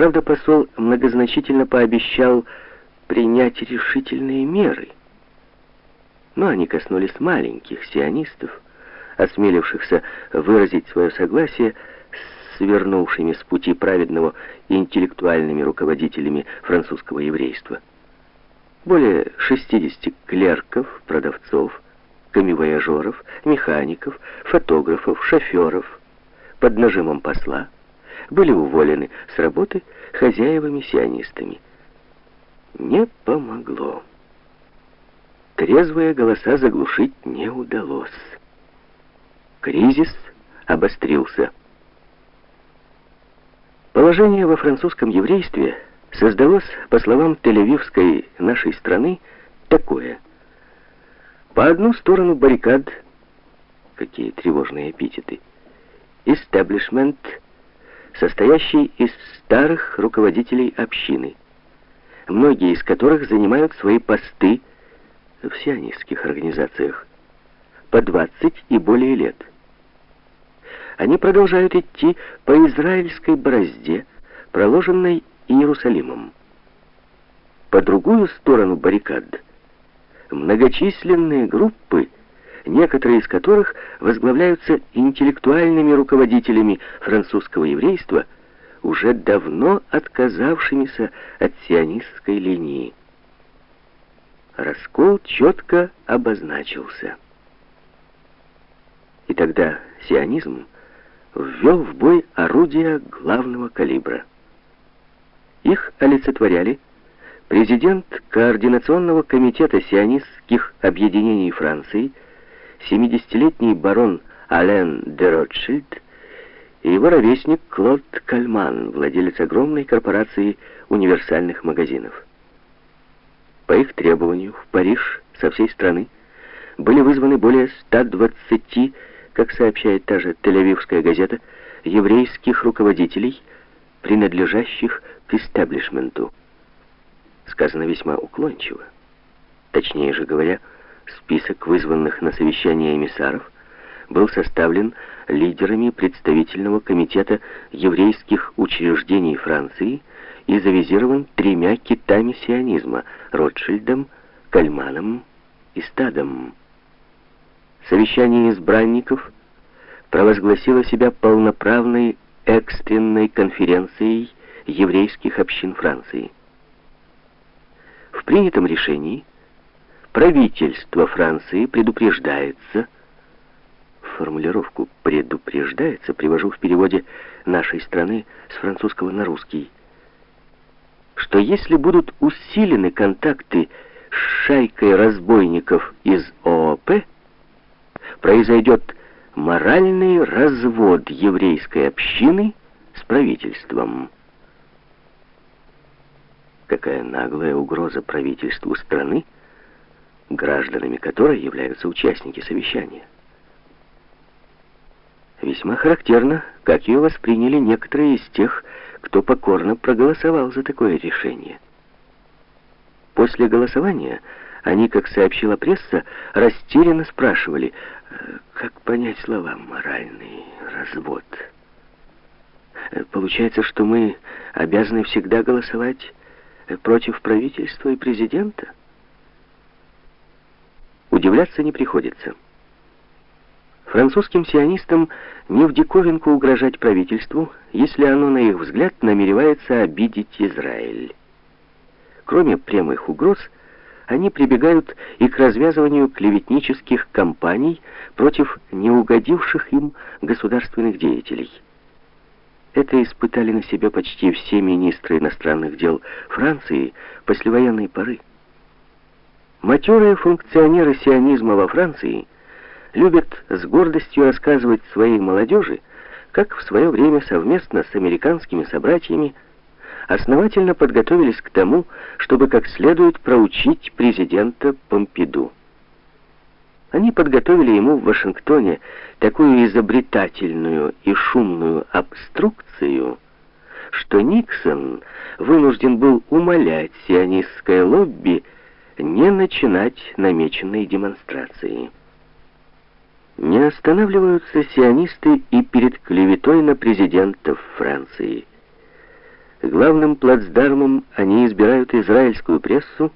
Правда, посол многозначительно пообещал принять решительные меры. Но они коснулись маленьких сионистов, осмелившихся выразить свое согласие с свернувшими с пути праведного интеллектуальными руководителями французского еврейства. Более 60 клерков, продавцов, камевояжеров, механиков, фотографов, шоферов под нажимом посла были уволены с работы хозяевами-сионистами. Не помогло. Трезвые голоса заглушить не удалось. Кризис обострился. Положение во французском еврействе создалось, по словам тель нашей страны, такое. По одну сторону баррикад, какие тревожные эпитеты, истеблишмент, состоящий из старых руководителей общины, многие из которых занимают свои посты в сионистских организациях по 20 и более лет. Они продолжают идти по израильской борозде, проложенной Иерусалимом. По другую сторону баррикад многочисленные группы, некоторые из которых возглавляются интеллектуальными руководителями французского еврейства, уже давно отказавшимися от сионистской линии. Раскол четко обозначился. И тогда сионизм ввел в бой орудия главного калибра. Их олицетворяли президент Координационного комитета сионистских объединений Франции, 70-летний барон Ален де Ротшильд и его ровесник Клод Кальман, владелец огромной корпорации универсальных магазинов. По их требованию в Париж со всей страны были вызваны более 120 как сообщает та же Тель-Авивская газета, еврейских руководителей, принадлежащих к истеблишменту. Сказано весьма уклончиво. Точнее же говоря, список вызванных на совещание эмиссаров был составлен лидерами представительного комитета еврейских учреждений Франции и завизирован тремя китами сионизма – Ротшильдом, Кальманом и Стадом совещание избранников провозгласило себя полноправной экстренной конференцией еврейских общин Франции. В принятом решении правительство Франции предупреждается, формулировку «предупреждается» привожу в переводе нашей страны с французского на русский, что если будут усилены контакты с шайкой разбойников из ООП, произойдет моральный развод еврейской общины с правительством. Какая наглая угроза правительству страны, гражданами которой являются участники совещания. Весьма характерно, как ее восприняли некоторые из тех, кто покорно проголосовал за такое решение. После голосования они, как сообщила пресса, растерянно спрашивали, э, как понять слова «моральный развод». Э, получается, что мы обязаны всегда голосовать э, против правительства и президента? Удивляться не приходится. Французским сионистам не в диковинку угрожать правительству, если оно, на их взгляд, намеревается обидеть Израиль. Кроме прямых угроз, они прибегают и к развязыванию клеветнических кампаний против неугодивших им государственных деятелей. Это испытали на себе почти все министры иностранных дел Франции послевоенной поры. Матерые функционеры сионизма во Франции любят с гордостью рассказывать своей молодежи, как в свое время совместно с американскими собратьями основательно подготовились к тому, чтобы как следует проучить президента Помпиду. Они подготовили ему в Вашингтоне такую изобретательную и шумную обструкцию, что Никсон вынужден был умолять сионистское лобби не начинать намеченной демонстрации. Не останавливаются сионисты и перед клеветой на президентов Франции. Главным плацдармом они избирают израильскую прессу,